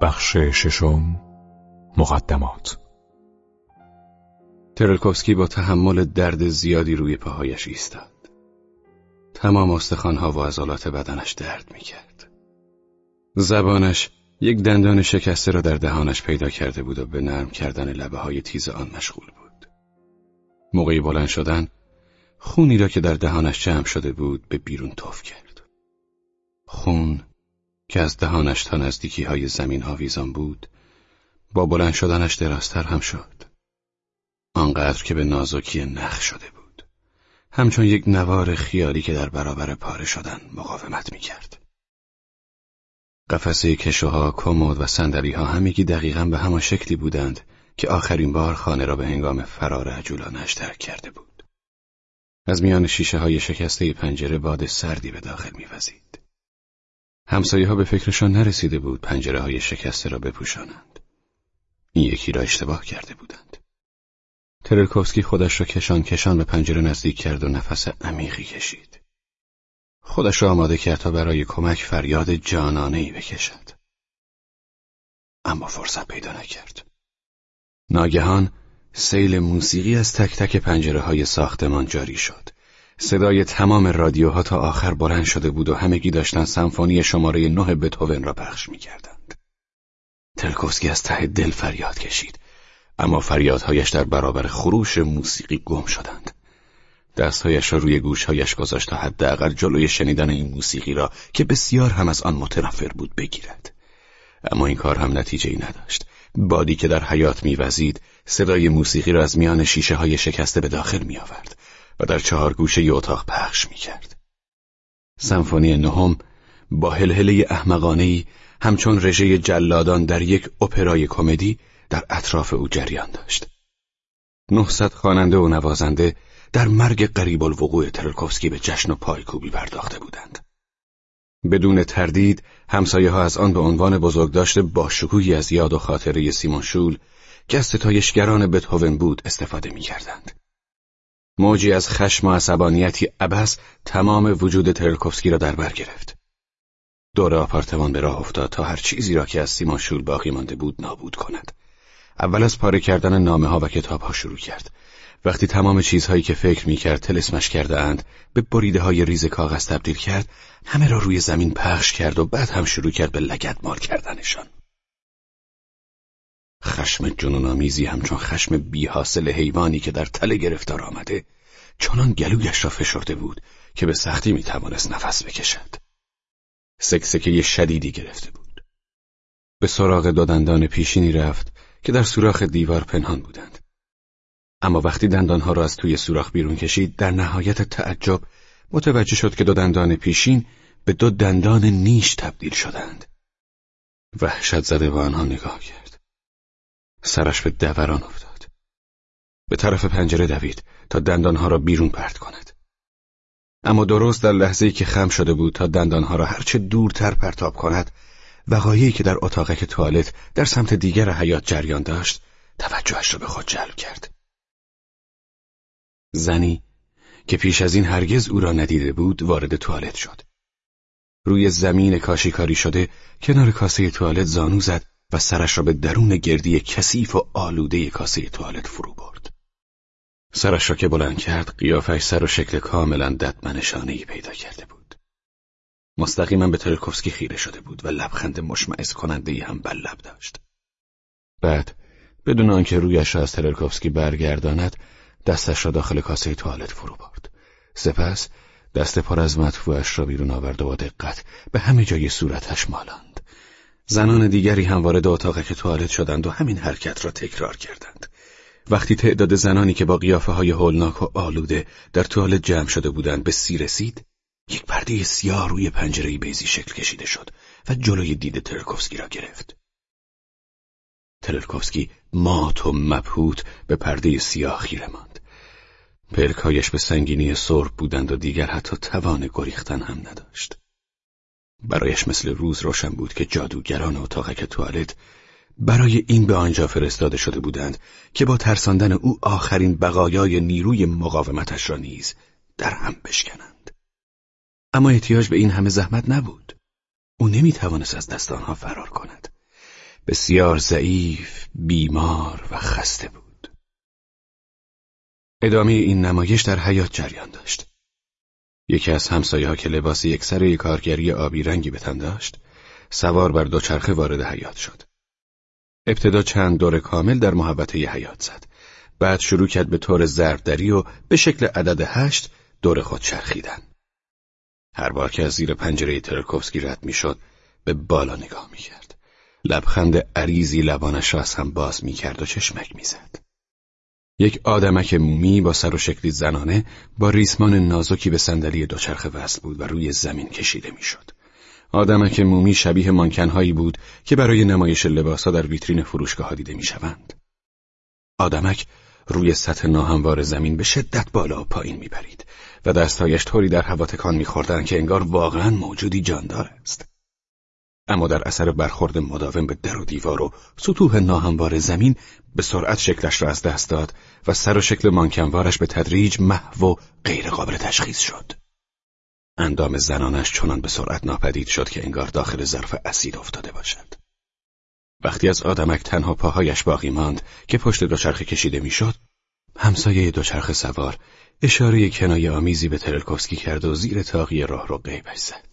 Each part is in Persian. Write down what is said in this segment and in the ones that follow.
بخش ششم مقدمات ترلکوفسکی با تحمل درد زیادی روی پاهایش ایستاد. تمام استخوانها و عضلات بدنش درد می‌کرد. زبانش یک دندان شکسته را در دهانش پیدا کرده بود و به نرم کردن لبه های تیز آن مشغول بود. موقعی بلند شدن خونی را که در دهانش جمع شده بود به بیرون توف کرد. خون که از دهانش تا نزدیکی های زمین آویزان بود با بلند شدنش درازتر هم شد. آنقدر که به نازکی نخ شده بود. همچون یک نوار خیالی که در برابر پاره شدن مقاومت می کرد. قفسه کشوها، کمد و سندلی ها همگی دقیقا به همان شکلی بودند که آخرین بار خانه را به هنگام فرار عجولانش ترک کرده بود. از میان شیشه های شکسته پنجره باد سردی به داخل میوزید. همسایه ها به فکرشان نرسیده بود پنجره های شکسته را بپوشانند. این یکی را اشتباه کرده بودند. ترلکوفسکی خودش را کشان کشان به پنجره نزدیک کرد و نفس عمیقی کشید. خودش را آماده کرد تا برای کمک فریاد جانانه ای بکشد. اما فرصت پیدا نکرد. ناگهان سیل موسیقی از تک تک پنجره های ساختمان جاری شد. صدای تمام رادیوها تا آخر بلند شده بود و همگی داشتن سمفونی شماره نه بتوون را پخش می کردند. تلکوفسکی از ته دل فریاد کشید. اما فریادهایش در برابر خروش موسیقی گم شدند. دستهایش را روی گوشهایش گذاشت تا حداقل جلوی شنیدن این موسیقی را که بسیار هم از آن متنفر بود بگیرد. اما این کار هم نتیجه ای نداشت. بادی که در حیات میوزید صدای موسیقی را از میان شیشه های شکسته به داخل می آورد و در چهار گوشه ی اتاق پخش می کرد. سمفونی نهم با هلهله احمقانهی همچون رژه جلادان در یک اپرای کمدی در اطراف او جریان داشت. 900 خواننده و نوازنده در مرگ قریب الوقوع ترلکوفسکی به جشن و پایکوبی پرداخته بودند. بدون تردید همسایه ها از آن به عنوان بزرگداشت باشکوهی از یاد و خاطره سیمون شول که از ستایشگران بود استفاده می کردند. موجی از خشم و عصبانیتی ابس تمام وجود ترلکوفسکی را در بر گرفت. دور آپارتمان به راه افتاد تا هر چیزی را که از سیمون شول باقی مانده بود نابود کند. اول از پاره کردن نامه ها و کتاب ها شروع کرد. وقتی تمام چیزهایی که فکر می کرد تلسمش کرده اند به بریده های ریز کاغذ تبدیل کرد همه را روی زمین پخش کرد و بعد هم شروع کرد به لگت مال کردنشان. خشم جنونآمیزی همچون خشم بیحاصل حیوانی که در تله گرفتار آمده چنان گلویش را فشرده بود که به سختی می توانست نفس بکشد. سکسکه شدیدی گرفته بود. به سراغ دادندان پیشینی رفت که در سوراخ دیوار پنهان بودند. اما وقتی دندانها را از توی سوراخ بیرون کشید در نهایت تعجب متوجه شد که دو دندان پیشین به دو دندان نیش تبدیل شدند. وحشت زده به آنها نگاه کرد. سرش به دوران افتاد. به طرف پنجره دوید تا دندانها را بیرون پرت کند. اما درست در لحظه‌ای که خم شده بود تا دندانها را هرچه دورتر پرتاب کند وقایعی که در اتاقک توالت در سمت دیگر حیات جریان داشت توجهش را به خود جلب کرد. زنی که پیش از این هرگز او را ندیده بود وارد توالت شد. روی زمین کاشیکاری شده کنار کاسه توالت زانو زد و سرش را به درون گردی کثیف و آلوده کاسه توالت فرو برد. سرش را که بلند کرد قیافش سر و شکل کاملا ددمنشانه پیدا کرده بود. مستقیما به ترکوفسکی خیره شده بود و لبخند مشمعز کننده هم بر لب داشت. بعد بدون آنکه رویش را از ترکوفسکی برگرداند دستش را داخل کاسه توالت فرو برد. سپس دست پر از مدفوعش را بیرون آورد و با دقت به همه جای صورتش مالاند. زنان دیگری هم وارد اتاق که توالت شدند و همین حرکت را تکرار کردند. وقتی تعداد زنانی که با قیافه های هولناک و آلوده در توالت جمع شده بودند به سی رسید، یک پرده سیاه روی پنجره بیزی شکل کشیده شد و جلوی دید ترکوفسکی را گرفت. ترلکوفسکی مات و مبهوت به پرده سیاه خیره ماند. پلکایش به سنگینی سرب بودند و دیگر حتی توان گریختن هم نداشت. برایش مثل روز روشن بود که جادوگران اتاقک توالت برای این به آنجا فرستاده شده بودند که با ترساندن او آخرین بقایای نیروی مقاومتش را نیز در هم بشکنند. اما احتیاج به این همه زحمت نبود. او نمی توانست از دست آنها فرار کند. بسیار ضعیف، بیمار و خسته بود. ادامه این نمایش در حیات جریان داشت. یکی از همسایه ها که لباس یک کارگری آبی رنگی به تن داشت، سوار بر دوچرخه وارد حیات شد. ابتدا چند دور کامل در محوطه حیات زد. بعد شروع کرد به طور ضربدری و به شکل عدد هشت دور خود چرخیدن. هر بار که از زیر پنجره ترکوفسکی رد می‌شد به بالا نگاه می‌کرد. لبخند عریزی لبانش را از هم باز می‌کرد و چشمک می‌زد. یک آدمک مومی با سر و شکلی زنانه با ریسمان نازکی به صندلی دوچرخه وصل بود و روی زمین کشیده می‌شد. آدمک مومی شبیه مانکنهایی بود که برای نمایش لباسها در ویترین فروشگاه دیده می‌شوند. آدمک روی سطح ناهموار زمین به شدت بالا و پایین میپرید و دستهایش طوری در هوا تکان میخوردند که انگار واقعا موجودی جاندار است. اما در اثر برخورد مداوم به در و دیوار و سطوح ناهموار زمین به سرعت شکلش را از دست داد و سر و شکل مانکنوارش به تدریج محو و غیرقابل تشخیص شد. اندام زنانش چنان به سرعت ناپدید شد که انگار داخل ظرف اسید افتاده باشد. وقتی از آدمک تنها پاهایش باقی ماند که پشت دوچرخه کشیده می‌شد، همسایه دوچرخه سوار اشاره کنایه آمیزی به ترلکوفسکی کرد و زیر تاقی راه رو قیبش زد.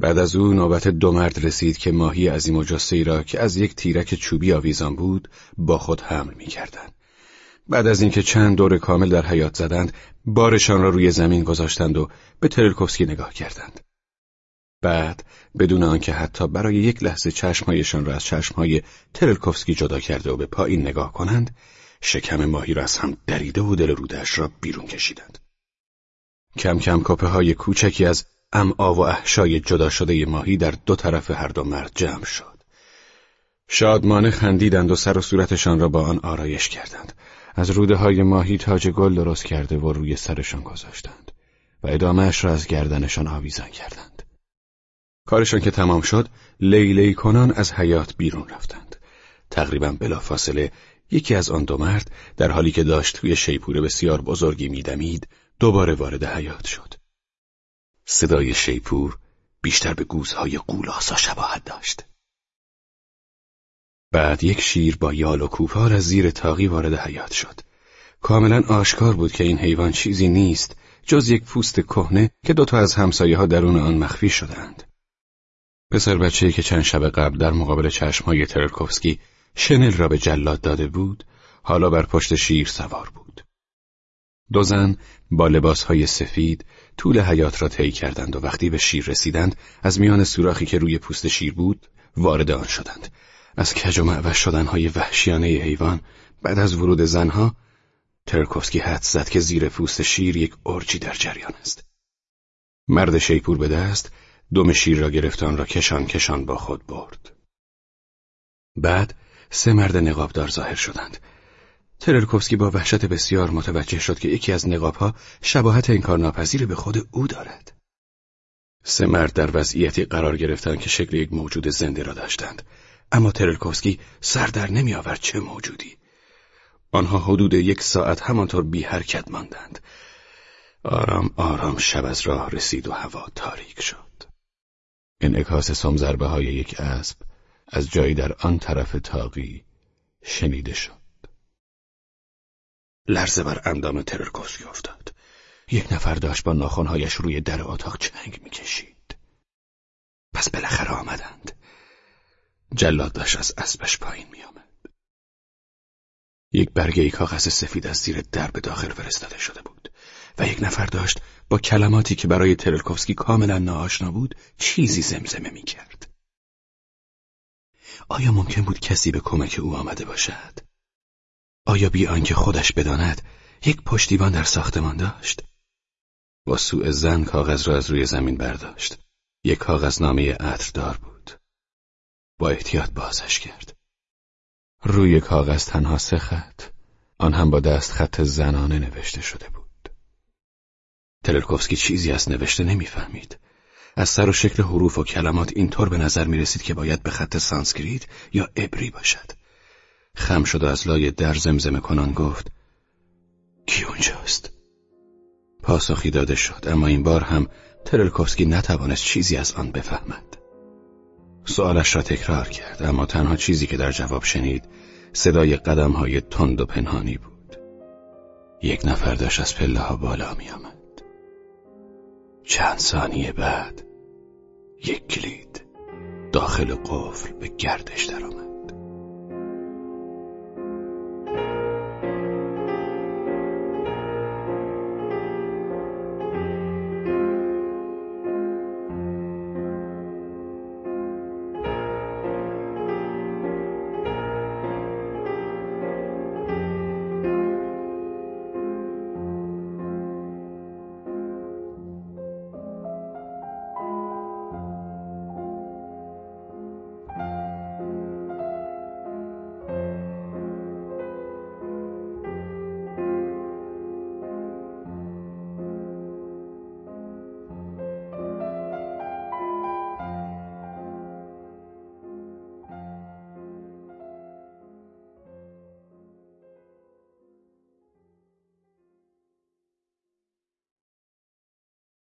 بعد از او نوبت دو مرد رسید که ماهی عظیم و جسته را که از یک تیرک چوبی آویزان بود با خود حمل می‌کردند. بعد از اینکه چند دور کامل در حیات زدند، بارشان را روی زمین گذاشتند و به ترلکوفسکی نگاه کردند. بعد بدون آنکه حتی برای یک لحظه چشمهایشان را از چشمهای ترلکوفسکی جدا کرده و به پایین نگاه کنند، شکم ماهی را از هم دریده و دل رودش را بیرون کشیدند. کم کم کپه های کوچکی از امعا و احشای جدا شده ماهی در دو طرف هر دو مرد جمع شد. شادمانه خندیدند و سر و صورتشان را با آن آرایش کردند. از روده های ماهی تاج گل درست کرده و روی سرشان گذاشتند و ادامهش را از گردنشان آویزان کردند. کارشان که تمام شد، لیلی کنان از حیات بیرون رفتند. تقریبا بلافاصله یکی از آن دو مرد در حالی که داشت توی شیپور بسیار بزرگی میدمید دوباره وارد حیات شد. صدای شیپور بیشتر به گوزهای قولاسا شباهت داشت. بعد یک شیر با یال و کوپار از زیر تاقی وارد حیات شد. کاملا آشکار بود که این حیوان چیزی نیست جز یک پوست کهنه که دوتا از همسایه ها درون آن مخفی شدند. پسر بچه‌ای که چند شب قبل در مقابل چشمهای ترلکوفسکی شنل را به جلاد داده بود، حالا بر پشت شیر سوار بود. دو زن با لباسهای سفید طول حیات را طی کردند و وقتی به شیر رسیدند از میان سوراخی که روی پوست شیر بود وارد آن شدند. از کج و معوش شدنهای وحشیانه حیوان بعد از ورود زنها ترکوفسکی حد زد که زیر پوست شیر یک ارچی در جریان است. مرد شیپور به دست دم شیر را گرفتان را کشان کشان با خود برد. بعد سه مرد نقابدار ظاهر شدند. ترلکوفسکی با وحشت بسیار متوجه شد که یکی از نقابها شباهت ناپذیر به خود او دارد. سه مرد در وضعیتی قرار گرفتند که شکل یک موجود زنده را داشتند. اما ترلکوفسکی سر در نمی آورد چه موجودی. آنها حدود یک ساعت همانطور بی حرکت ماندند. آرام آرام شب از راه رسید و هوا تاریک شد. انعکاس سمزربه های یک اسب از جایی در آن طرف تاقی شنیده شد. لرزه بر اندام تررکوفسکی افتاد. یک نفر داشت با ناخونهایش روی در اتاق چنگ می‌کشید. پس بالاخره آمدند. جلاد داشت از اسبش پایین میآمد. یک برگه کاغذ سفید از زیر در به داخل فرستاده شده بود و یک نفر داشت با کلماتی که برای ترلکوفسکی کاملا ناآشنا بود چیزی زمزمه می‌کرد. آیا ممکن بود کسی به کمک او آمده باشد؟ آیا بی آنکه خودش بداند یک پشتیبان در ساختمان داشت؟ با سوء ظن کاغذ را از روی زمین برداشت. یک کاغذ نامه عطردار بود. با احتیاط بازش کرد. روی کاغذ تنها سه خط، آن هم با دست خط زنانه نوشته شده بود. تلرکوفسکی چیزی از نوشته نمی‌فهمید. از سر و شکل حروف و کلمات اینطور به نظر می رسید که باید به خط سانسکریت یا ابری باشد. خم شد و از لای در زمزمه کنان گفت کی اونجاست؟ پاسخی داده شد اما این بار هم ترلکوفسکی نتوانست چیزی از آن بفهمد. سوالش را تکرار کرد اما تنها چیزی که در جواب شنید صدای قدم های تند و پنهانی بود یک نفر داشت از پله ها بالا می آمد. چند ثانیه بعد یک کلید داخل قفل به گردش درآمد